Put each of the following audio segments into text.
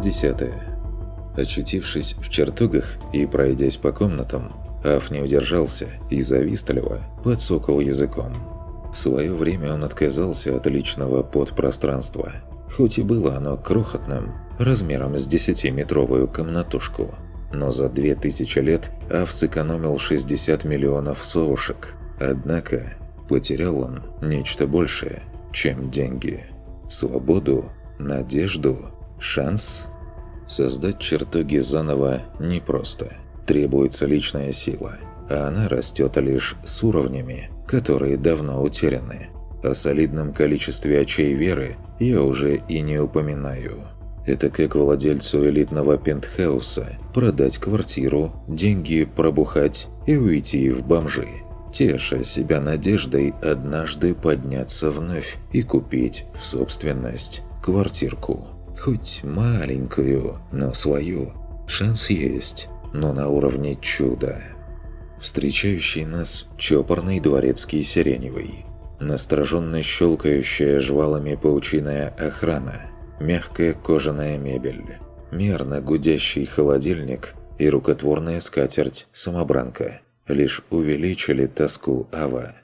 Глава 10. Очутившись в чертогах и пройдясь по комнатам, Аф не удержался и завистливо подсокал языком. В свое время он отказался от личного подпространства, хоть и было оно крохотным, размером с 10-метровую комнатушку. Но за 2000 лет Аф сэкономил 60 миллионов совушек. Однако потерял он нечто большее, чем деньги. Свободу, надежду, шанс. Создать чертоги заново непросто. Требуется личная сила, а она растет лишь с уровнями, которые давно утеряны. О солидном количестве очей веры я уже и не упоминаю. Это как владельцу элитного пентхауса продать квартиру, деньги пробухать и уйти в бомжи, теша себя надеждой однажды подняться вновь и купить в собственность квартирку. Хоть маленькую, но свою. Шанс есть, но на уровне чуда. Встречающий нас чопорный дворецкий сиреневый. Настороженно щелкающая жвалами паучиная охрана. Мягкая кожаная мебель. Мерно гудящий холодильник и рукотворная скатерть-самобранка лишь увеличили тоску Ава.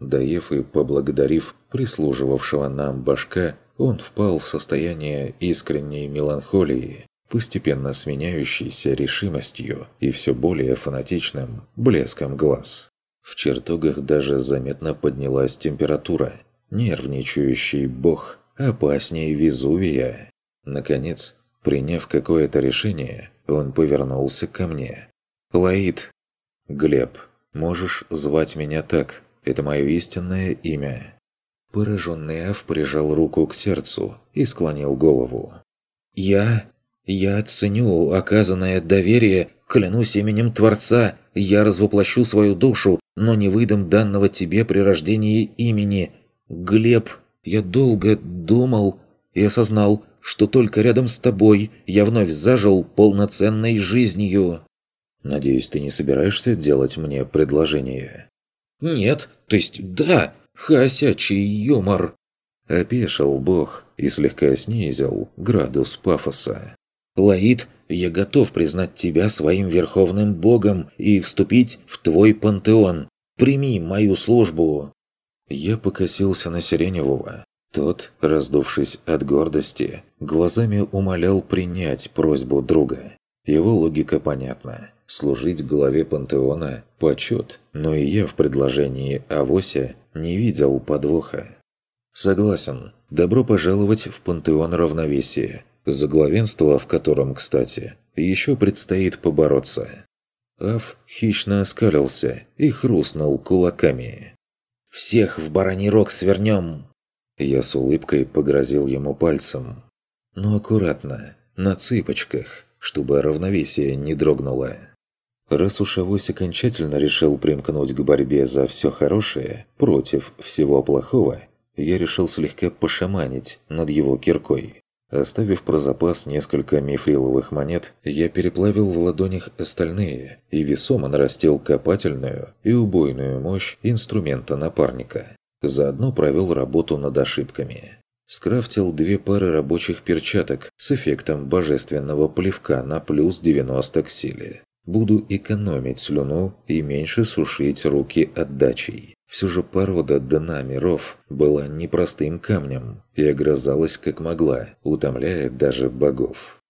Доев и поблагодарив прислуживавшего нам башка, он впал в состояние искренней меланхолии, постепенно сменяющейся решимостью и все более фанатичным блеском глаз. В чертогах даже заметно поднялась температура. Нервничающий бог опаснее Везувия. Наконец, приняв какое-то решение, он повернулся ко мне. «Лаид!» «Глеб, можешь звать меня так. Это мое истинное имя». Пораженный Аф прижал руку к сердцу и склонил голову. «Я... я ценю оказанное доверие, клянусь именем Творца, я развоплощу свою душу, но не выдам данного тебе при рождении имени. Глеб, я долго думал и осознал, что только рядом с тобой я вновь зажил полноценной жизнью». «Надеюсь, ты не собираешься делать мне предложение?» «Нет, то есть да, Хасячий юмор!» Опешил бог и слегка снизил градус пафоса. «Лаид, я готов признать тебя своим верховным богом и вступить в твой пантеон. Прими мою службу!» Я покосился на Сиреневого. Тот, раздувшись от гордости, глазами умолял принять просьбу друга. Его логика понятна. Служить главе пантеона – почет, но и я в предложении Авося не видел подвоха. Согласен. Добро пожаловать в пантеон равновесия, за главенство в котором, кстати, еще предстоит побороться. Аф хищно оскалился и хрустнул кулаками. «Всех в бараний рог свернем!» Я с улыбкой погрозил ему пальцем. Но аккуратно, на цыпочках, чтобы равновесие не дрогнуло. Раз уж Авось окончательно решил примкнуть к борьбе за все хорошее против всего плохого, я решил слегка пошаманить над его киркой. Оставив про запас несколько мифриловых монет, я переплавил в ладонях остальные и весомо нарастил копательную и убойную мощь инструмента напарника. Заодно провел работу над ошибками. Скрафтил две пары рабочих перчаток с эффектом божественного плевка на плюс 90 к силе. Буду экономить слюну и меньше сушить руки отдачей. Все же порода дна миров была непростым камнем и огрызалась как могла, утомляя даже богов.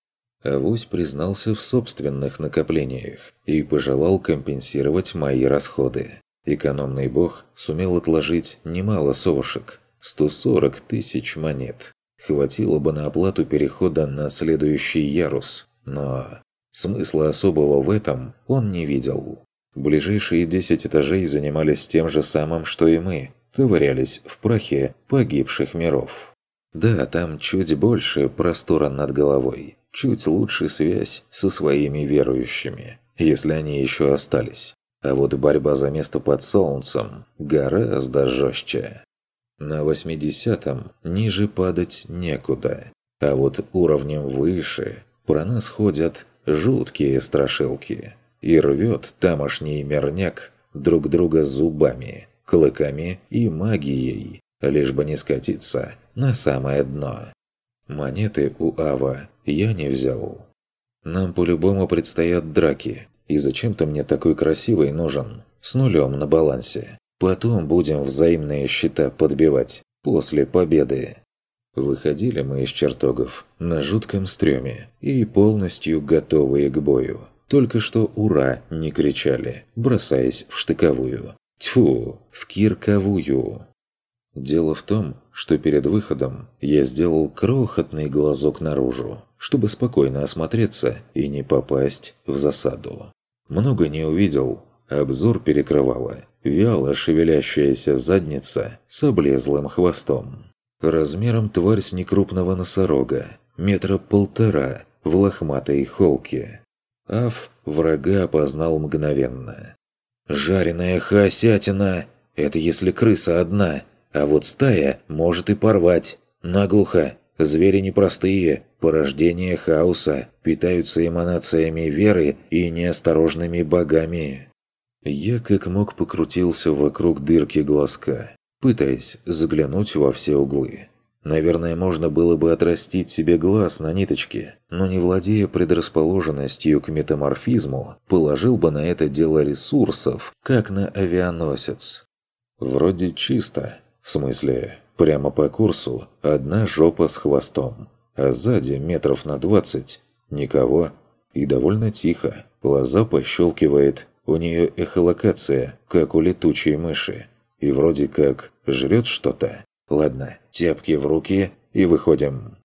Авось признался в собственных накоплениях и пожелал компенсировать мои расходы. Экономный бог сумел отложить немало совушек – 140 тысяч монет. Хватило бы на оплату перехода на следующий ярус, но Смысла особого в этом он не видел. Ближайшие 10 этажей занимались тем же самым, что и мы, ковырялись в прахе погибших миров. Да, там чуть больше простора над головой, чуть лучше связь со своими верующими, если они еще остались. А вот борьба за место под солнцем гораздо жестче. На 80-м ниже падать некуда, а вот уровнем выше про нас ходят Жуткие страшилки. И рвет тамошний мерняк друг друга зубами, клыками и магией, лишь бы не скатиться на самое дно. Монеты у Ава я не взял. Нам по-любому предстоят драки, и зачем-то мне такой красивый нужен, с нулем на балансе. Потом будем взаимные счета подбивать, после победы. Выходили мы из чертогов на жутком стреме и полностью готовые к бою. Только что «Ура!» не кричали, бросаясь в штыковую. Тьфу, в кирковую. Дело в том, что перед выходом я сделал крохотный глазок наружу, чтобы спокойно осмотреться и не попасть в засаду. Много не увидел, обзор перекрывала вяло шевелящаяся задница с облезлым хвостом. Размером тварь с некрупного носорога, метра полтора, в лохматой холке. Аф врага опознал мгновенно. «Жареная хаосятина! Это если крыса одна, а вот стая может и порвать. Наглухо. Звери непростые, порождение хаоса, питаются эманациями веры и неосторожными богами». Я как мог покрутился вокруг дырки глазка пытаясь заглянуть во все углы. Наверное, можно было бы отрастить себе глаз на ниточке, но не владея предрасположенностью к метаморфизму, положил бы на это дело ресурсов, как на авианосец. Вроде чисто, в смысле, прямо по курсу одна жопа с хвостом, а сзади метров на двадцать никого и довольно тихо. Лоза пощелкивает, у нее эхолокация, как у летучей мыши и вроде как жрет что-то. Ладно, тяпки в руки и выходим.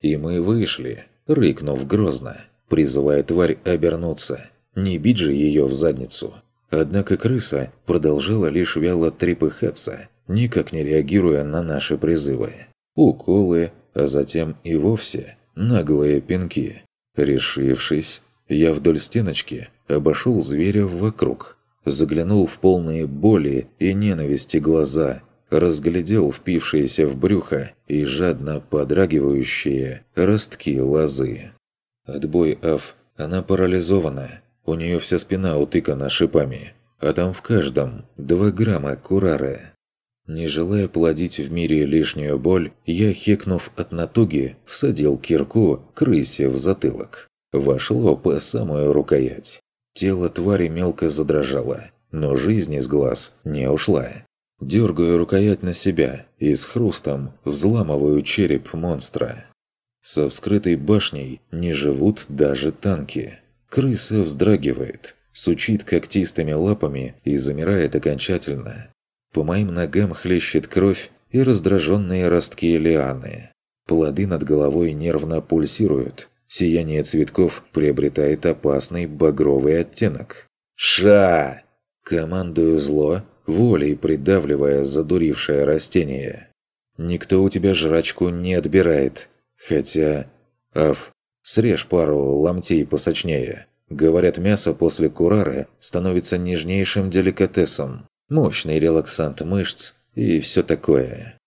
И мы вышли, рыкнув грозно, призывая тварь обернуться. Не бить же ее в задницу. Однако крыса продолжала лишь вяло трепыхаться, никак не реагируя на наши призывы. Уколы, а затем и вовсе наглые пинки. Решившись, я вдоль стеночки обошел зверя вокруг, заглянул в полные боли и ненависти глаза, разглядел впившиеся в брюхо и жадно подрагивающие ростки лозы. Отбой Аф, она парализована, у нее вся спина утыкана шипами, а там в каждом 2 грамма курары. Не желая плодить в мире лишнюю боль, я, хекнув от натуги, всадил кирку крысе в затылок. Вошло по самую рукоять. Тело твари мелко задрожало, но жизнь из глаз не ушла. Дергаю рукоять на себя и с хрустом взламываю череп монстра. Со вскрытой башней не живут даже танки. Крыса вздрагивает, сучит когтистыми лапами и замирает окончательно. По моим ногам хлещет кровь и раздраженные ростки лианы. Плоды над головой нервно пульсируют, Сияние цветков приобретает опасный багровый оттенок. «Ша!» Командую зло, волей придавливая задурившее растение. Никто у тебя жрачку не отбирает. Хотя... Аф, срежь пару ломтей посочнее. Говорят, мясо после курары становится нежнейшим деликатесом. Мощный релаксант мышц и все такое.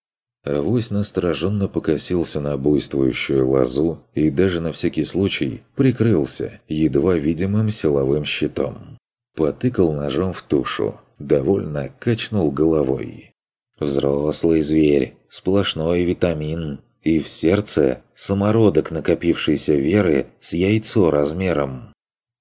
Авось настороженно покосился на буйствующую лозу и даже на всякий случай прикрылся едва видимым силовым щитом. Потыкал ножом в тушу, довольно качнул головой. Взрослый зверь, сплошной витамин, и в сердце самородок накопившейся веры с яйцо размером.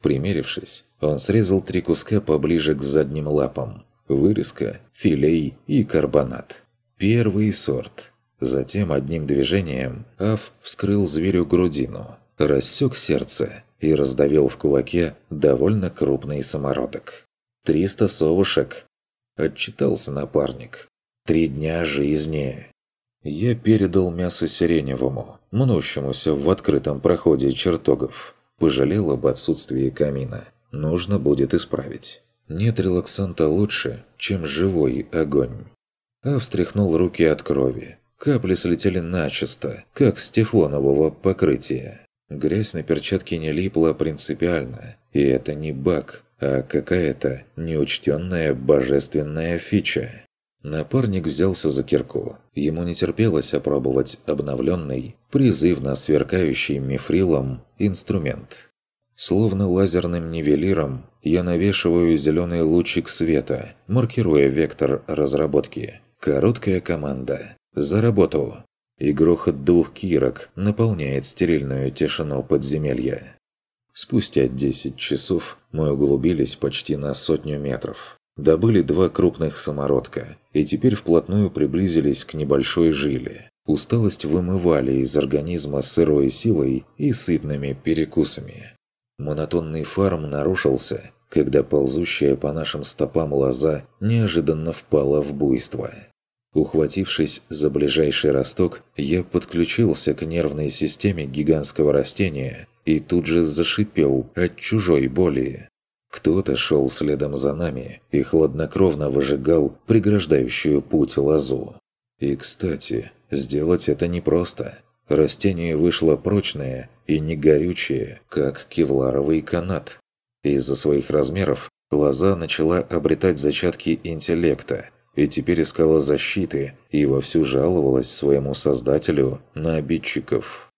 Примерившись, он срезал три куска поближе к задним лапам. Вырезка, филей и карбонат. Первый сорт. Затем одним движением Аф вскрыл зверю грудину, рассек сердце и раздавил в кулаке довольно крупный самородок. «Триста совушек!» – отчитался напарник. «Три дня жизни!» Я передал мясо Сиреневому, мнущемуся в открытом проходе чертогов. Пожалел об отсутствии камина. Нужно будет исправить. Нет релаксанта лучше, чем живой огонь а встряхнул руки от крови. Капли слетели начисто, как с тефлонового покрытия. Грязь на перчатке не липла принципиально, и это не баг, а какая-то неучтенная божественная фича. Напарник взялся за кирку. Ему не терпелось опробовать обновленный, призывно сверкающий мифрилом инструмент. Словно лазерным нивелиром я навешиваю зеленый лучик света, маркируя вектор разработки. Короткая команда. За работу. и грохот двух кирок наполняет стерильную тишину подземелья. Спустя 10 часов мы углубились почти на сотню метров. Добыли два крупных самородка и теперь вплотную приблизились к небольшой жиле. Усталость вымывали из организма сырой силой и сытными перекусами. Монотонный фарм нарушился, когда ползущая по нашим стопам лоза неожиданно впала в буйство. Ухватившись за ближайший росток, я подключился к нервной системе гигантского растения и тут же зашипел от чужой боли. Кто-то шел следом за нами и хладнокровно выжигал преграждающую путь лозу. И, кстати, сделать это непросто. Растение вышло прочное и не горючее, как кевларовый канат. Из-за своих размеров лоза начала обретать зачатки интеллекта и теперь искала защиты и вовсю жаловалась своему создателю на обидчиков.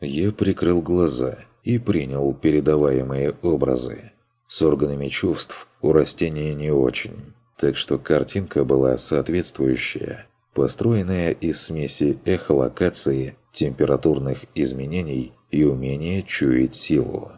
Я прикрыл глаза и принял передаваемые образы. С органами чувств у растения не очень, так что картинка была соответствующая, построенная из смеси эхолокации, температурных изменений и умения чуять силу.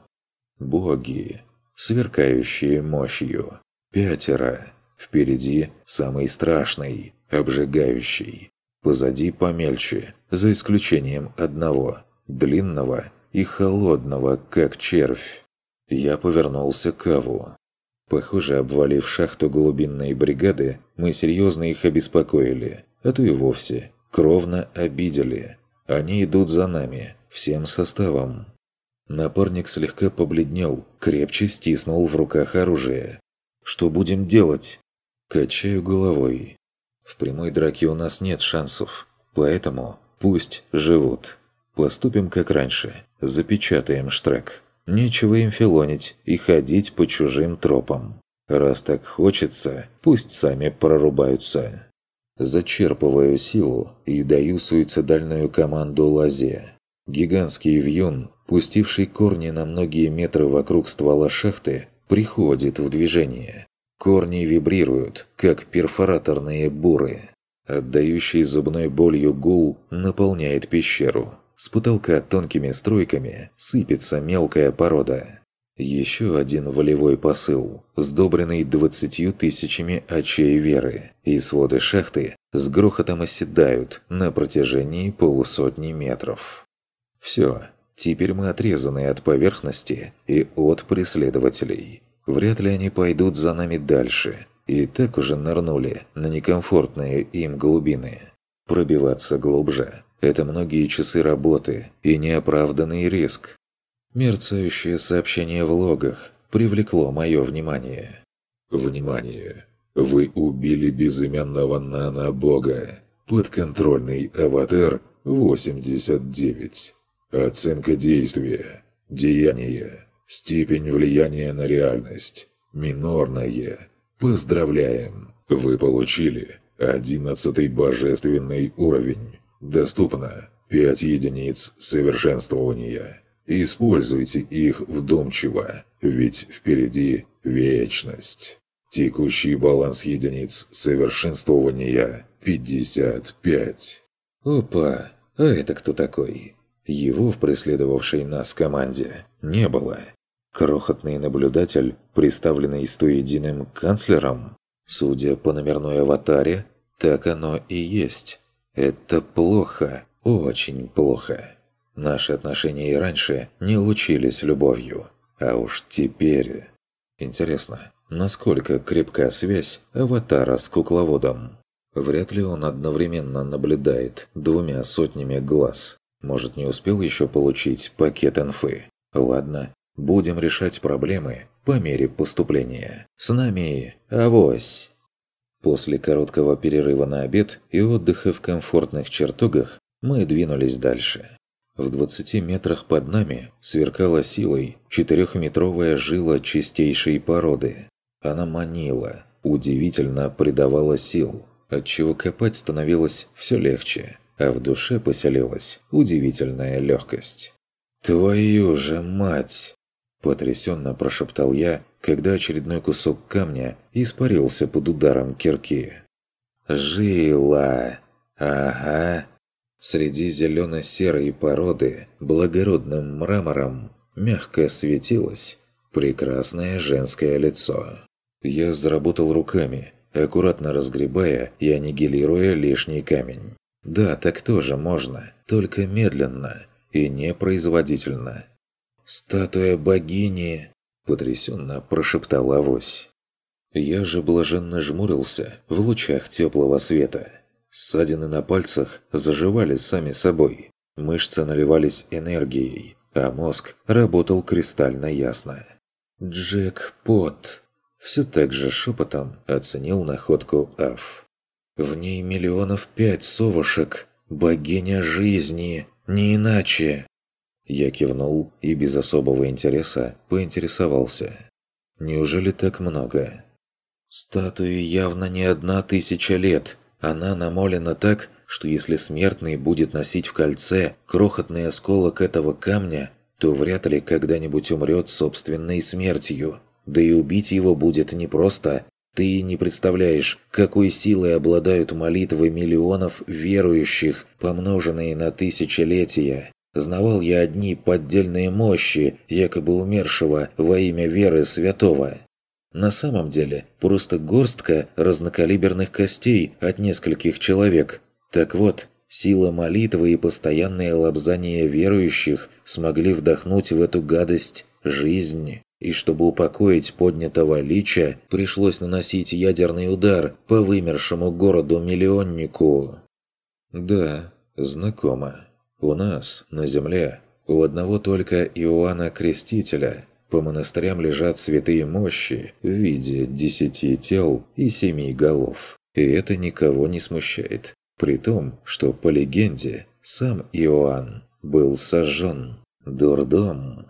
Боги, сверкающие мощью. Пятеро. Впереди самый страшный, обжигающий. Позади помельче, за исключением одного, длинного и холодного, как червь. Я повернулся к Аву. Похоже, обвалив шахту глубинной бригады, мы серьезно их обеспокоили, а то и вовсе кровно обидели. Они идут за нами, всем составом. Напарник слегка побледнел, крепче стиснул в руках оружие. «Что будем делать?» Качаю головой. В прямой драке у нас нет шансов, поэтому пусть живут. Поступим как раньше, запечатаем штрек. Нечего им филонить и ходить по чужим тропам. Раз так хочется, пусть сами прорубаются. Зачерпываю силу и даю суицидальную команду лазе. Гигантский вьюн, пустивший корни на многие метры вокруг ствола шахты, приходит в движение. Корни вибрируют, как перфораторные буры. Отдающий зубной болью гул наполняет пещеру. С потолка тонкими струйками сыпется мелкая порода. Еще один волевой посыл, сдобренный двадцатью тысячами очей веры, и своды шахты с грохотом оседают на протяжении полусотни метров. Все, теперь мы отрезаны от поверхности и от преследователей. Вряд ли они пойдут за нами дальше, и так уже нырнули на некомфортные им глубины. Пробиваться глубже это многие часы работы и неоправданный риск. Мерцающее сообщение в логах привлекло мое внимание. Внимание! Вы убили безымянного нано-бога. Подконтрольный аватар 89. Оценка действия. Деяние. Степень влияния на реальность. Минорное. Поздравляем! Вы получили 11 божественный уровень. Доступно 5 единиц совершенствования. Используйте их вдумчиво, ведь впереди вечность. Текущий баланс единиц совершенствования 55. Опа, а это кто такой? Его в преследовавшей нас команде не было. Крохотный наблюдатель, представленный стоединым канцлером? Судя по номерной аватаре, так оно и есть. Это плохо, очень плохо. Наши отношения и раньше не лучились любовью, а уж теперь... Интересно, насколько крепка связь аватара с кукловодом? Вряд ли он одновременно наблюдает двумя сотнями глаз. Может, не успел еще получить пакет инфы? Ладно, будем решать проблемы по мере поступления. С нами авось! После короткого перерыва на обед и отдыха в комфортных чертогах мы двинулись дальше. В 20 метрах под нами сверкала силой четырехметровая жила чистейшей породы. Она манила, удивительно придавала сил, отчего копать становилось все легче, а в душе поселилась удивительная легкость. «Твою же мать!» Потрясенно прошептал я, когда очередной кусок камня испарился под ударом кирки. «Жила! Ага!» Среди зелено-серой породы благородным мрамором мягко светилось прекрасное женское лицо. Я заработал руками, аккуратно разгребая и аннигилируя лишний камень. Да, так тоже можно, только медленно и непроизводительно. «Статуя богини!» – потрясенно прошептал авось. Я же блаженно жмурился в лучах теплого света. Ссадины на пальцах заживали сами собой. Мышцы наливались энергией, а мозг работал кристально ясно. «Джекпот!» Все так же шепотом оценил находку Аф. «В ней миллионов пять совушек. Богиня жизни. Не иначе!» Я кивнул и без особого интереса поинтересовался. «Неужели так много?» «Статуи явно не одна тысяча лет. Она намолена так, что если смертный будет носить в кольце крохотный осколок этого камня, то вряд ли когда-нибудь умрет собственной смертью. Да и убить его будет непросто. Ты не представляешь, какой силой обладают молитвы миллионов верующих, помноженные на тысячелетия. Знавал я одни поддельные мощи, якобы умершего во имя веры святого. На самом деле, просто горстка разнокалиберных костей от нескольких человек. Так вот, сила молитвы и постоянное лобзание верующих смогли вдохнуть в эту гадость жизнь. И чтобы упокоить поднятого лича, пришлось наносить ядерный удар по вымершему городу-миллионнику. Да, знакомо. У нас, на земле, у одного только Иоанна Крестителя – по монастырям лежат святые мощи в виде десяти тел и семи голов. И это никого не смущает. При том, что по легенде сам Иоанн был сожжен. Дурдом.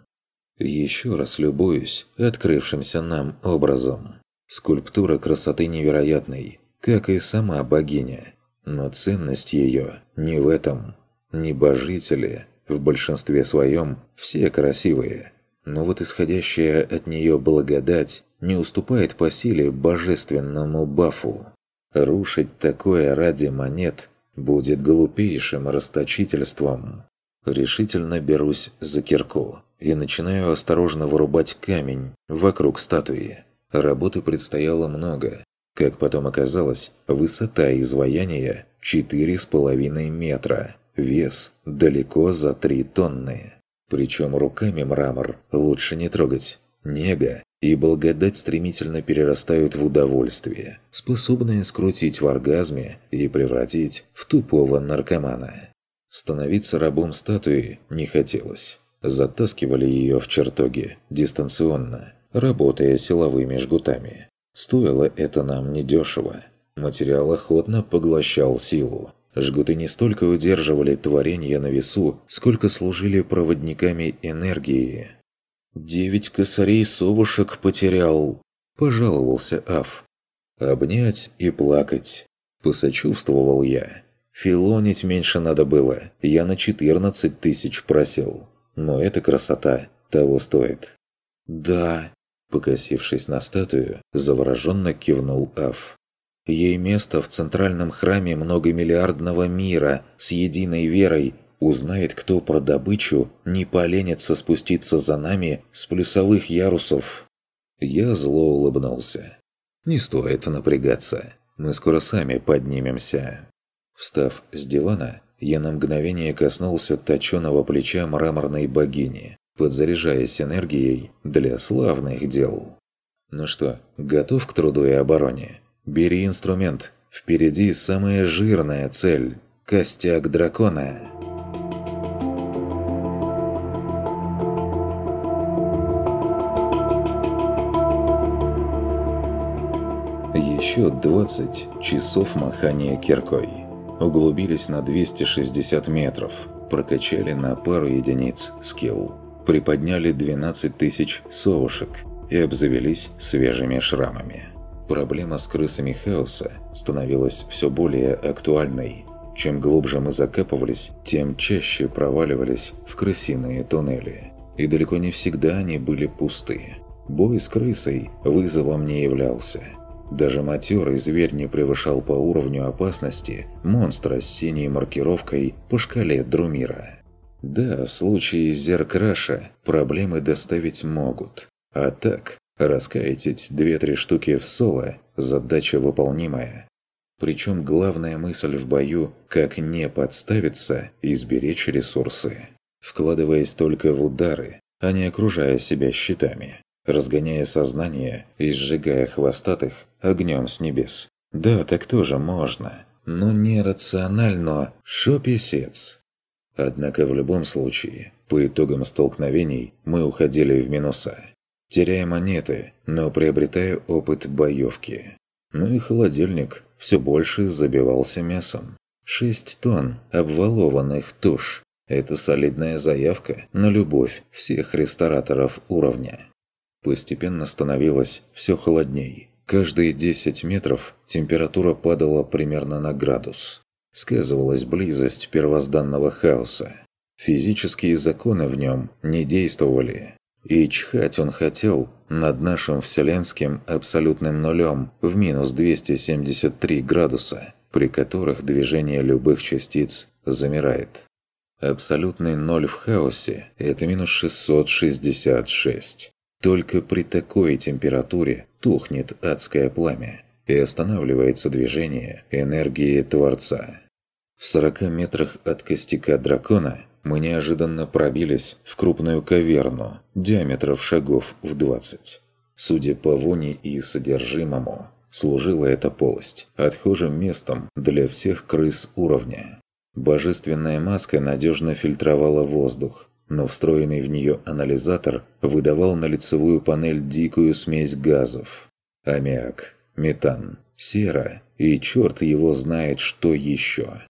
Еще раз любуюсь открывшимся нам образом. Скульптура красоты невероятной, как и сама богиня. Но ценность ее не в этом. Небожители, в большинстве своем, все красивые – но вот исходящая от нее благодать не уступает по силе божественному бафу. Рушить такое ради монет будет глупейшим расточительством. Решительно берусь за кирку и начинаю осторожно вырубать камень вокруг статуи. Работы предстояло много. Как потом оказалось, высота изваяния 4,5 метра, вес далеко за 3 тонны. Причем руками мрамор лучше не трогать. Нега и благодать стремительно перерастают в удовольствие, способное скрутить в оргазме и превратить в тупого наркомана. Становиться рабом статуи не хотелось. Затаскивали ее в чертоги, дистанционно, работая силовыми жгутами. Стоило это нам недешево. Материал охотно поглощал силу, Жгуты не столько удерживали творение на весу, сколько служили проводниками энергии. «Девять косарей совушек потерял», – пожаловался Аф. «Обнять и плакать», – посочувствовал я. «Филонить меньше надо было, я на четырнадцать тысяч просил. Но эта красота того стоит». «Да», – покосившись на статую, завороженно кивнул Аф. Ей место в центральном храме многомиллиардного мира с единой верой. Узнает кто про добычу, не поленится спуститься за нами с плюсовых ярусов. Я зло улыбнулся. Не стоит напрягаться. Мы скоро сами поднимемся. Встав с дивана, я на мгновение коснулся точеного плеча мраморной богини, подзаряжаясь энергией для славных дел. Ну что, готов к труду и обороне? Бери инструмент. Впереди самая жирная цель – костяк дракона. Еще 20 часов махания киркой. Углубились на 260 метров. Прокачали на пару единиц скилл. Приподняли 12 тысяч совушек и обзавелись свежими шрамами. Проблема с крысами хаоса становилась все более актуальной. Чем глубже мы закапывались, тем чаще проваливались в крысиные туннели. И далеко не всегда они были пусты. Бой с крысой вызовом не являлся. Даже матерый зверь не превышал по уровню опасности монстра с синей маркировкой по шкале Друмира. Да, в случае Зеркраша проблемы доставить могут. А так, раскайтить две-три штуки в соло – задача выполнимая. Причем главная мысль в бою – как не подставиться и сберечь ресурсы. Вкладываясь только в удары, а не окружая себя щитами разгоняя сознание и сжигая хвостатых огнем с небес. Да, так тоже можно, но не рационально, шо писец. Однако в любом случае, по итогам столкновений мы уходили в минуса. Теряя монеты, но приобретая опыт боевки. Ну и холодильник все больше забивался мясом. 6 тонн обвалованных туш – это солидная заявка на любовь всех рестораторов уровня. Постепенно становилось все холодней. Каждые 10 метров температура падала примерно на градус. Сказывалась близость первозданного хаоса. Физические законы в нем не действовали. И чхать он хотел над нашим вселенским абсолютным нулем в минус 273 градуса, при которых движение любых частиц замирает. Абсолютный ноль в хаосе – это минус 666. Только при такой температуре тухнет адское пламя и останавливается движение энергии Творца. В 40 метрах от костяка дракона мы неожиданно пробились в крупную каверну диаметров шагов в 20. Судя по воне и содержимому, служила эта полость отхожим местом для всех крыс уровня. Божественная маска надежно фильтровала воздух, но встроенный в нее анализатор выдавал на лицевую панель дикую смесь газов. Аммиак, метан, сера и черт его знает что еще.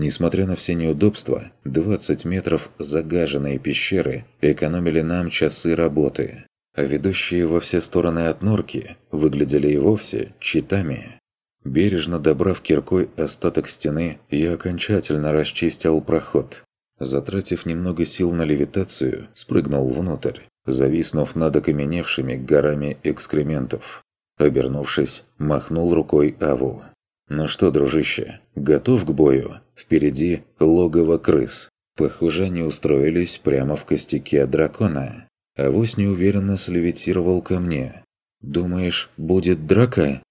Несмотря на все неудобства, 20 метров загаженной пещеры экономили нам часы работы, а ведущие во все стороны от норки выглядели и вовсе читами. Бережно добрав киркой остаток стены, я окончательно расчистил проход, Затратив немного сил на левитацию, спрыгнул внутрь, зависнув над окаменевшими горами экскрементов. Обернувшись, махнул рукой Аву. «Ну что, дружище, готов к бою? Впереди логово крыс. Похоже, они устроились прямо в костяке дракона. Авось неуверенно слевитировал ко мне. Думаешь, будет драка?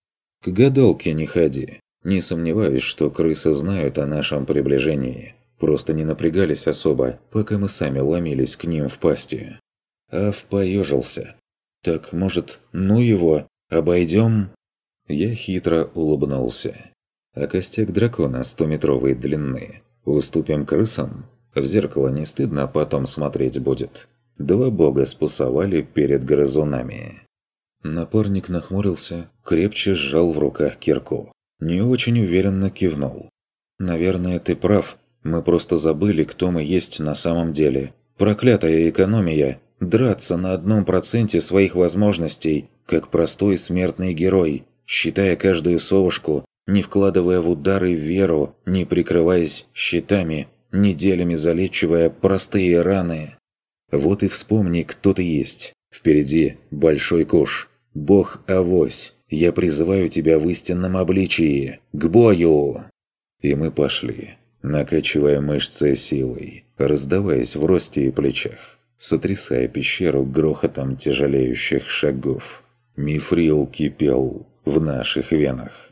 К гадалке не ходи. Не сомневаюсь, что крысы знают о нашем приближении. Просто не напрягались особо, пока мы сами ломились к ним в пасти. Ав поежился. «Так, может, ну его, обойдем?» Я хитро улыбнулся. «А костяк дракона стометровой длины уступим крысам? В зеркало не стыдно а потом смотреть будет. Два бога спусовали перед грызунами». Напарник нахмурился, крепче сжал в руках кирку. Не очень уверенно кивнул. «Наверное, ты прав. Мы просто забыли, кто мы есть на самом деле. Проклятая экономия. Драться на одном проценте своих возможностей, как простой смертный герой, считая каждую совушку, не вкладывая в удары веру, не прикрываясь щитами, неделями залечивая простые раны. Вот и вспомни, кто ты есть. Впереди большой куш. Бог Авось. Я призываю тебя в истинном обличии. К бою! И мы пошли накачивая мышцы силой, раздаваясь в росте и плечах, сотрясая пещеру грохотом тяжелеющих шагов. Мифрил кипел в наших венах.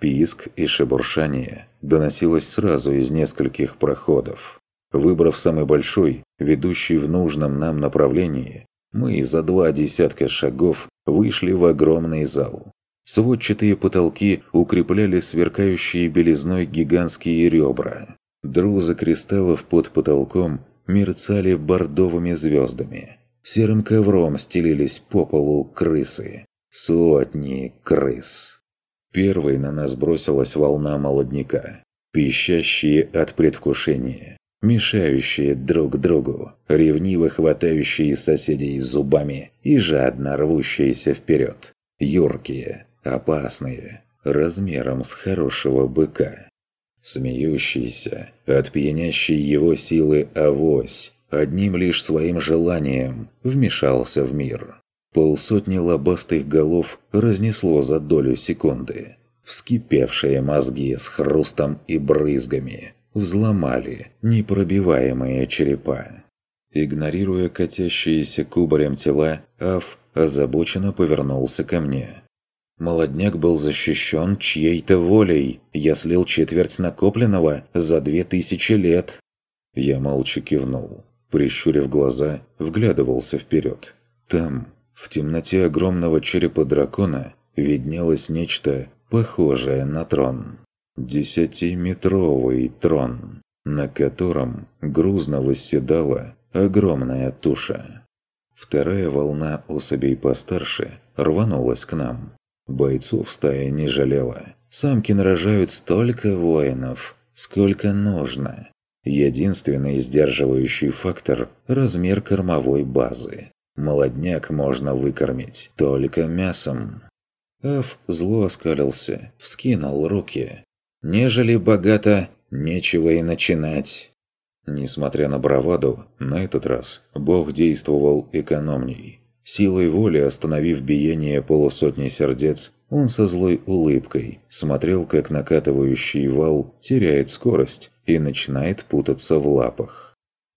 Писк и шебуршание доносилось сразу из нескольких проходов. Выбрав самый большой, ведущий в нужном нам направлении, мы за два десятка шагов вышли в огромный зал. Сводчатые потолки укрепляли сверкающие белизной гигантские ребра. Друзы кристаллов под потолком мерцали бордовыми звездами. Серым ковром стелились по полу крысы. Сотни крыс. Первой на нас бросилась волна молодняка, пищащие от предвкушения, мешающие друг другу, ревниво хватающие соседей зубами и жадно рвущиеся вперед. Юркие, опасные, размером с хорошего быка. Смеющийся, от его силы авось, одним лишь своим желанием вмешался в мир. Полсотни лобастых голов разнесло за долю секунды. Вскипевшие мозги с хрустом и брызгами взломали непробиваемые черепа. Игнорируя катящиеся кубарем тела, Аф озабоченно повернулся ко мне. Молодняк был защищен чьей-то волей. Я слил четверть накопленного за две тысячи лет. Я молча кивнул. Прищурив глаза, вглядывался вперед. Там, в темноте огромного черепа дракона, виднелось нечто похожее на трон. Десятиметровый трон, на котором грузно восседала огромная туша. Вторая волна особей постарше рванулась к нам. Бойцов стая не жалела. Самки нарожают столько воинов, сколько нужно. Единственный сдерживающий фактор – размер кормовой базы. Молодняк можно выкормить только мясом. Аф зло оскалился, вскинул руки. «Нежели богато, нечего и начинать». Несмотря на браваду, на этот раз бог действовал экономней. Силой воли остановив биение полусотни сердец, он со злой улыбкой смотрел, как накатывающий вал теряет скорость и начинает путаться в лапах.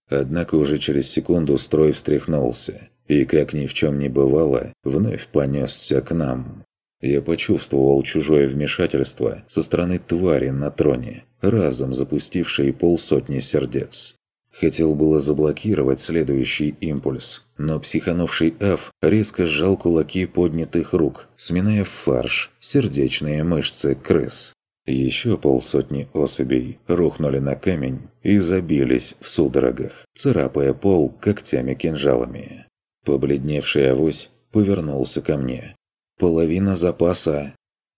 Однако уже через секунду строй встряхнулся, и, как ни в чем не бывало, вновь понесся к нам. Я почувствовал чужое вмешательство со стороны твари на троне, разом запустившей полсотни сердец. Хотел было заблокировать следующий импульс, но психанувший Аф резко сжал кулаки поднятых рук, сминая в фарш сердечные мышцы крыс. Еще полсотни особей рухнули на камень и забились в судорогах, царапая пол когтями-кинжалами. Побледневший авось повернулся ко мне. «Половина запаса!»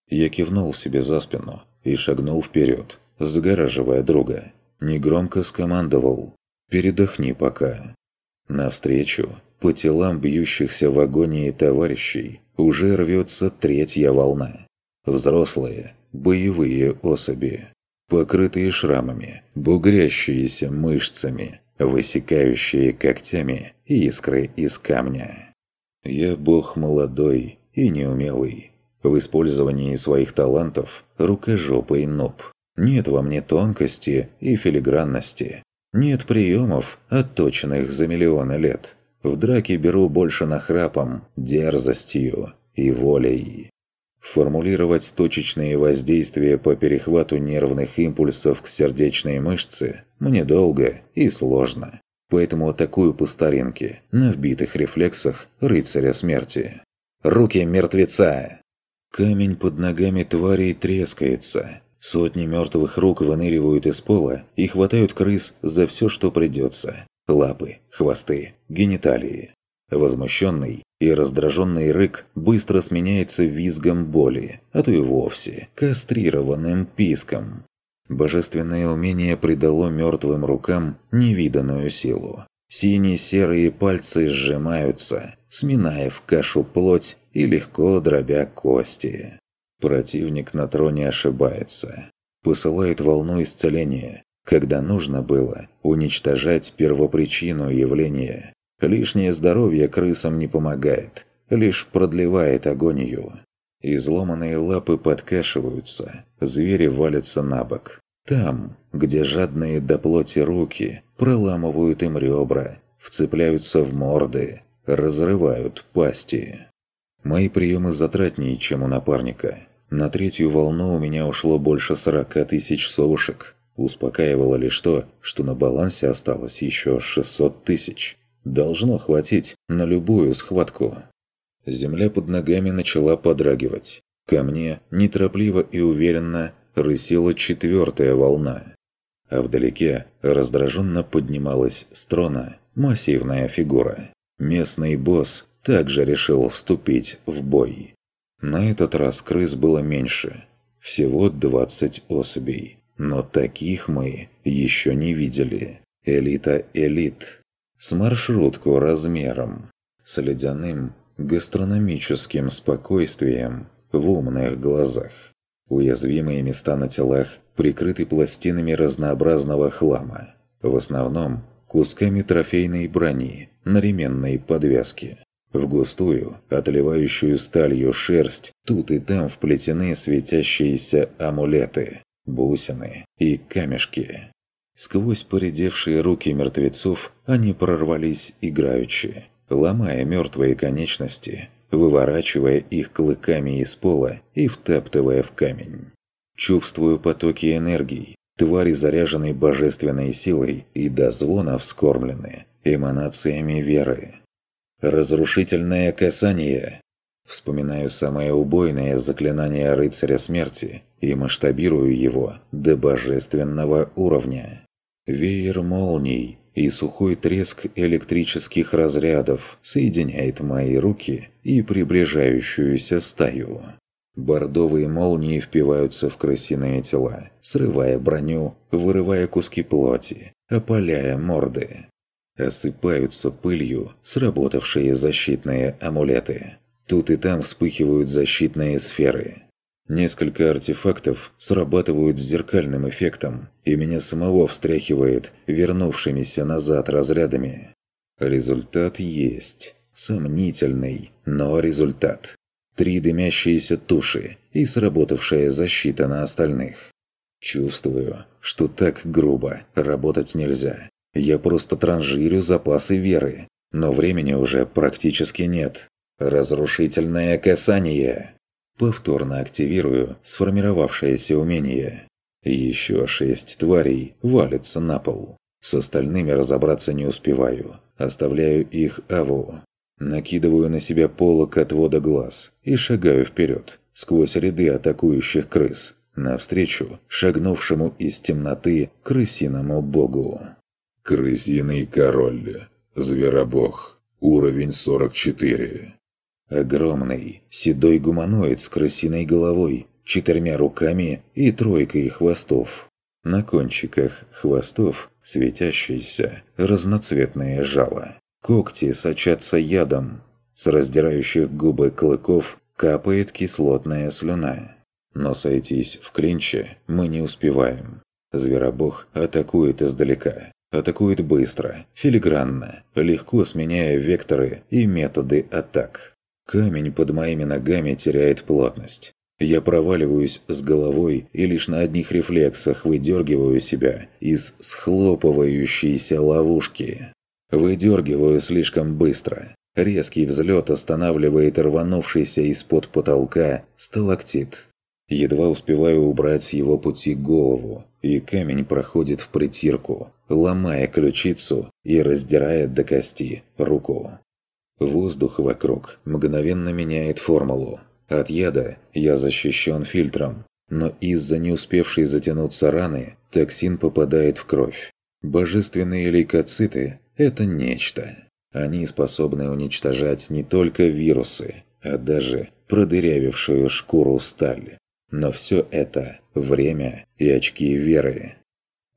Я кивнул себе за спину и шагнул вперед, загораживая друга. Негромко скомандовал «Передохни пока». Навстречу, по телам бьющихся в агонии товарищей, уже рвется третья волна. Взрослые, боевые особи, покрытые шрамами, бугрящиеся мышцами, высекающие когтями искры из камня. Я бог молодой и неумелый. В использовании своих талантов рукожопый нуб. Нет во мне тонкости и филигранности. Нет приемов, отточенных за миллионы лет. В драке беру больше нахрапом, дерзостью и волей. Формулировать точечные воздействия по перехвату нервных импульсов к сердечной мышце мне долго и сложно. Поэтому атакую по старинке, на вбитых рефлексах рыцаря смерти. «Руки мертвеца!» Камень под ногами тварей трескается. Сотни мертвых рук выныривают из пола и хватают крыс за все, что придется. Лапы, хвосты, гениталии. Возмущенный и раздраженный рык быстро сменяется визгом боли, а то и вовсе кастрированным писком. Божественное умение придало мертвым рукам невиданную силу. Синие-серые пальцы сжимаются, сминая в кашу плоть и легко дробя кости. Противник на троне ошибается. Посылает волну исцеления, когда нужно было уничтожать первопричину явления. Лишнее здоровье крысам не помогает, лишь продлевает агонию. Изломанные лапы подкашиваются, звери валятся на бок. Там, где жадные до плоти руки проламывают им ребра, вцепляются в морды, разрывают пасти. Мои приемы затратнее, чем у напарника. На третью волну у меня ушло больше 40 тысяч совушек. Успокаивало лишь то, что на балансе осталось еще 600 тысяч. Должно хватить на любую схватку. Земля под ногами начала подрагивать. Ко мне, неторопливо и уверенно, рысила четвертая волна. А вдалеке раздраженно поднималась строна массивная фигура. Местный босс также решил вступить в бой. На этот раз крыс было меньше. Всего 20 особей. Но таких мы еще не видели. Элита элит. С маршрутку размером. С ледяным гастрономическим спокойствием в умных глазах. Уязвимые места на телах прикрыты пластинами разнообразного хлама. В основном кусками трофейной брони на ременной подвязке. В густую, отливающую сталью шерсть, тут и там вплетены светящиеся амулеты, бусины и камешки. Сквозь поредевшие руки мертвецов они прорвались играючи, ломая мертвые конечности, выворачивая их клыками из пола и втаптывая в камень. Чувствую потоки энергий, твари, заряженные божественной силой и до звона вскормлены эманациями веры. Разрушительное касание. Вспоминаю самое убойное заклинание рыцаря смерти и масштабирую его до божественного уровня. Веер молний и сухой треск электрических разрядов соединяет мои руки и приближающуюся стаю. Бордовые молнии впиваются в крысиные тела, срывая броню, вырывая куски плоти, опаляя морды осыпаются пылью сработавшие защитные амулеты. Тут и там вспыхивают защитные сферы. Несколько артефактов срабатывают с зеркальным эффектом, и меня самого встряхивает вернувшимися назад разрядами. Результат есть. Сомнительный, но результат. Три дымящиеся туши и сработавшая защита на остальных. Чувствую, что так грубо работать нельзя. Я просто транжирю запасы веры. Но времени уже практически нет. Разрушительное касание. Повторно активирую сформировавшееся умение. Еще шесть тварей валятся на пол. С остальными разобраться не успеваю. Оставляю их Аву. Накидываю на себя полок отвода глаз и шагаю вперед, сквозь ряды атакующих крыс, навстречу шагнувшему из темноты крысиному богу. Крысиный король. Зверобог. Уровень 44. Огромный, седой гуманоид с крысиной головой, четырьмя руками и тройкой хвостов. На кончиках хвостов светящиеся разноцветные жало. Когти сочатся ядом. С раздирающих губы клыков капает кислотная слюна. Но сойтись в клинче мы не успеваем. Зверобог атакует издалека, Атакует быстро, филигранно, легко сменяя векторы и методы атак. Камень под моими ногами теряет плотность. Я проваливаюсь с головой и лишь на одних рефлексах выдергиваю себя из схлопывающейся ловушки. Выдергиваю слишком быстро. Резкий взлет останавливает рванувшийся из-под потолка сталактит. Едва успеваю убрать с его пути голову, и камень проходит в притирку, ломая ключицу и раздирая до кости руку. Воздух вокруг мгновенно меняет формулу. От яда я защищен фильтром, но из-за не успевшей затянуться раны токсин попадает в кровь. Божественные лейкоциты – это нечто. Они способны уничтожать не только вирусы, а даже продырявившую шкуру сталь. Но все это – время и очки веры.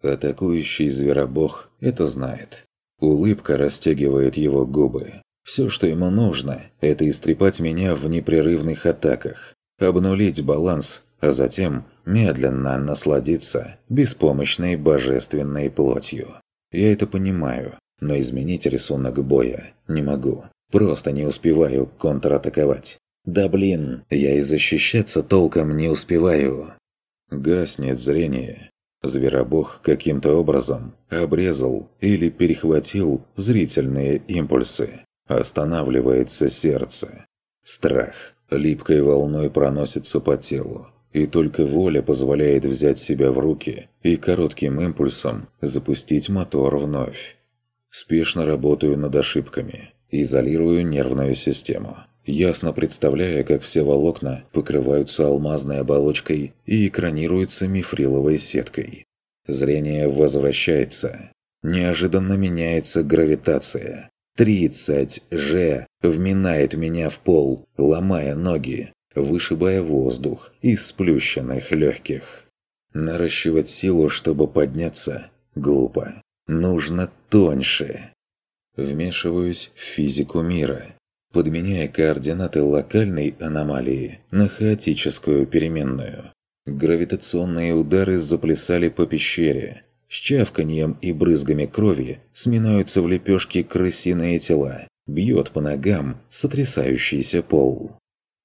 Атакующий зверобог это знает. Улыбка растягивает его губы. Все, что ему нужно, это истрепать меня в непрерывных атаках, обнулить баланс, а затем медленно насладиться беспомощной божественной плотью. Я это понимаю, но изменить рисунок боя не могу. Просто не успеваю контратаковать. Да блин, я и защищаться толком не успеваю. Гаснет зрение. Зверобог каким-то образом обрезал или перехватил зрительные импульсы. Останавливается сердце. Страх липкой волной проносится по телу. И только воля позволяет взять себя в руки и коротким импульсом запустить мотор вновь. Спешно работаю над ошибками, изолирую нервную систему ясно представляя, как все волокна покрываются алмазной оболочкой и экранируются мифриловой сеткой. Зрение возвращается. Неожиданно меняется гравитация. 30 Ж вминает меня в пол, ломая ноги, вышибая воздух из сплющенных легких. Наращивать силу, чтобы подняться, глупо. Нужно тоньше. Вмешиваюсь в физику мира подменяя координаты локальной аномалии на хаотическую переменную. Гравитационные удары заплясали по пещере. С чавканьем и брызгами крови сминаются в лепешки крысиные тела, бьет по ногам сотрясающийся пол.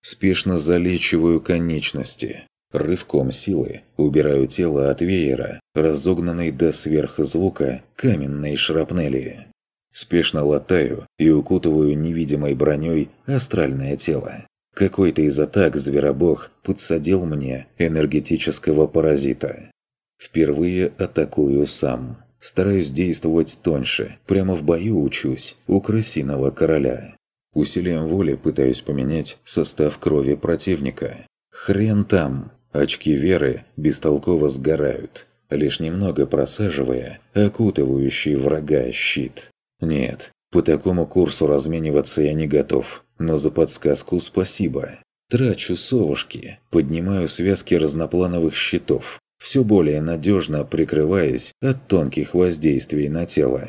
Спешно залечиваю конечности. Рывком силы убираю тело от веера, разогнанной до сверхзвука каменной шрапнели. Спешно латаю и укутываю невидимой броней астральное тело. Какой-то из атак зверобог подсадил мне энергетического паразита. Впервые атакую сам. Стараюсь действовать тоньше, прямо в бою учусь, у крысиного короля. Усилием воли пытаюсь поменять состав крови противника. Хрен там! Очки веры бестолково сгорают, лишь немного просаживая окутывающий врага щит. Нет, по такому курсу размениваться я не готов, но за подсказку спасибо. Трачу совушки, поднимаю связки разноплановых щитов, все более надежно прикрываясь от тонких воздействий на тело.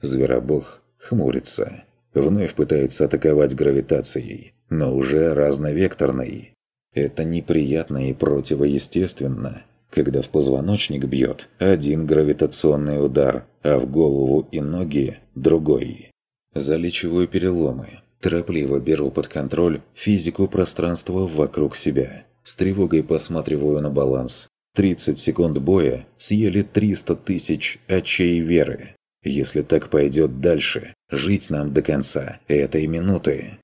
Зверобог хмурится. Вновь пытается атаковать гравитацией, но уже разновекторной. Это неприятно и противоестественно, когда в позвоночник бьет один гравитационный удар, а в голову и ноги – другой. Залечиваю переломы, торопливо беру под контроль физику пространства вокруг себя. С тревогой посматриваю на баланс. 30 секунд боя съели 300 тысяч очей веры. Если так пойдет дальше, жить нам до конца этой минуты.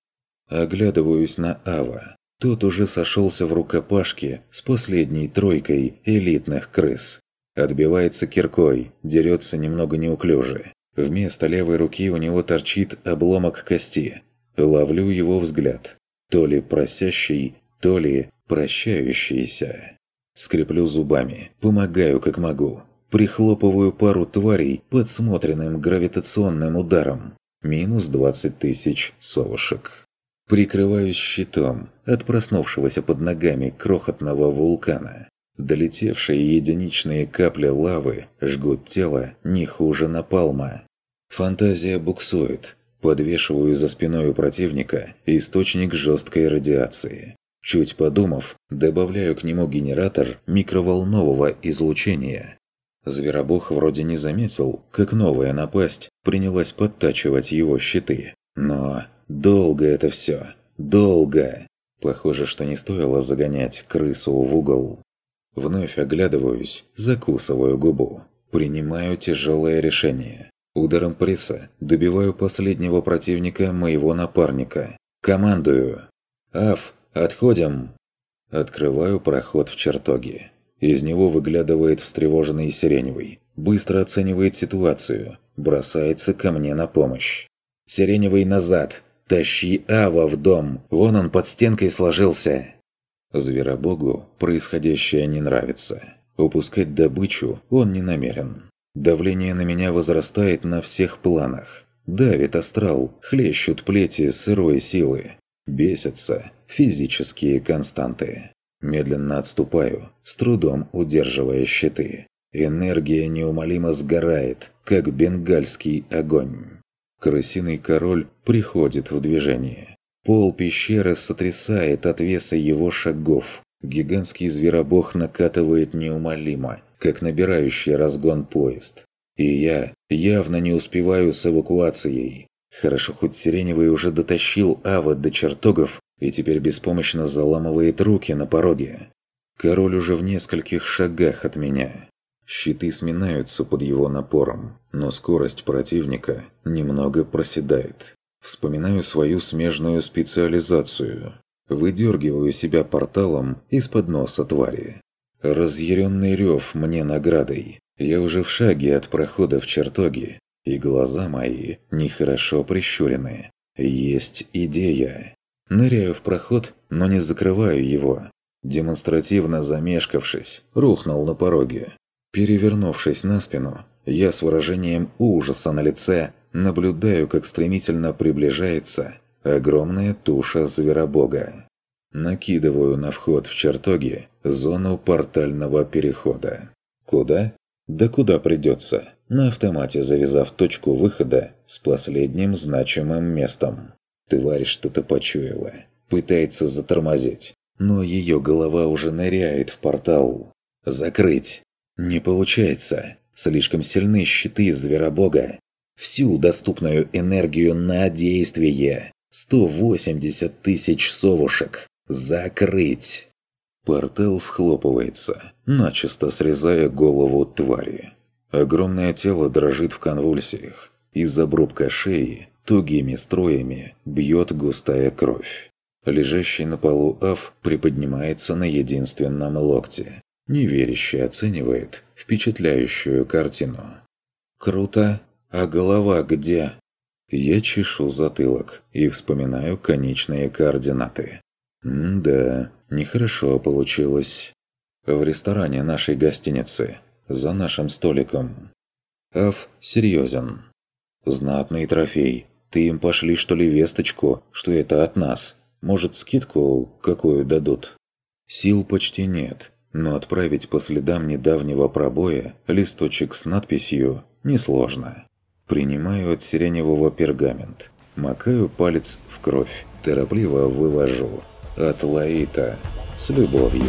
Оглядываюсь на Ава. Тот уже сошелся в рукопашке с последней тройкой элитных крыс. Отбивается киркой, дерется немного неуклюже. Вместо левой руки у него торчит обломок кости. Ловлю его взгляд. То ли просящий, то ли прощающийся. Скреплю зубами, помогаю как могу. Прихлопываю пару тварей подсмотренным гравитационным ударом. Минус 20 тысяч совушек. Прикрываюсь щитом от проснувшегося под ногами крохотного вулкана. Долетевшие единичные капли лавы жгут тело не хуже напалма. Фантазия буксует. Подвешиваю за спиной у противника источник жесткой радиации. Чуть подумав, добавляю к нему генератор микроволнового излучения. Зверобог вроде не заметил, как новая напасть принялась подтачивать его щиты. Но долго это все. Долго. Похоже, что не стоило загонять крысу в угол. Вновь оглядываюсь, закусываю губу. Принимаю тяжелое решение. Ударом пресса добиваю последнего противника моего напарника. Командую. «Аф, отходим!» Открываю проход в чертоге. Из него выглядывает встревоженный Сиреневый. Быстро оценивает ситуацию. Бросается ко мне на помощь. «Сиреневый назад! Тащи Ава в дом! Вон он под стенкой сложился!» Зверобогу происходящее не нравится. Упускать добычу он не намерен. Давление на меня возрастает на всех планах. Давит астрал, хлещут плети сырой силы. Бесятся физические константы. Медленно отступаю, с трудом удерживая щиты. Энергия неумолимо сгорает, как бенгальский огонь. Крысиный король приходит в движение. Пол пещеры сотрясает от веса его шагов. Гигантский зверобог накатывает неумолимо, как набирающий разгон поезд. И я явно не успеваю с эвакуацией. Хорошо, хоть Сиреневый уже дотащил Ава до чертогов и теперь беспомощно заламывает руки на пороге. Король уже в нескольких шагах от меня. Щиты сминаются под его напором, но скорость противника немного проседает. Вспоминаю свою смежную специализацию. Выдергиваю себя порталом из-под носа твари. Разъяренный рев мне наградой. Я уже в шаге от прохода в чертоги, и глаза мои нехорошо прищурены. Есть идея. Ныряю в проход, но не закрываю его. Демонстративно замешкавшись, рухнул на пороге. Перевернувшись на спину, я с выражением ужаса на лице наблюдаю, как стремительно приближается огромная туша зверобога. Накидываю на вход в чертоги зону портального перехода. Куда? Да куда придется, на автомате завязав точку выхода с последним значимым местом. Тварь что-то почуяла, пытается затормозить, но ее голова уже ныряет в портал. Закрыть. Не получается. Слишком сильны щиты зверобога. Всю доступную энергию на действие. 180 тысяч совушек. Закрыть. Портал схлопывается, начисто срезая голову твари. Огромное тело дрожит в конвульсиях. Из обрубка шеи тугими строями бьет густая кровь. Лежащий на полу Аф приподнимается на единственном локте. Неверяще оценивает впечатляющую картину. «Круто! А голова где?» Я чешу затылок и вспоминаю конечные координаты. М-да, нехорошо получилось. В ресторане нашей гостиницы, за нашим столиком. Аф серьезен. Знатный трофей. Ты им пошли что ли весточку, что это от нас? Может, скидку какую дадут? Сил почти нет, но отправить по следам недавнего пробоя листочек с надписью несложно. Принимаю от сиреневого пергамент, макаю палец в кровь, торопливо вывожу. От Лаита. С любовью.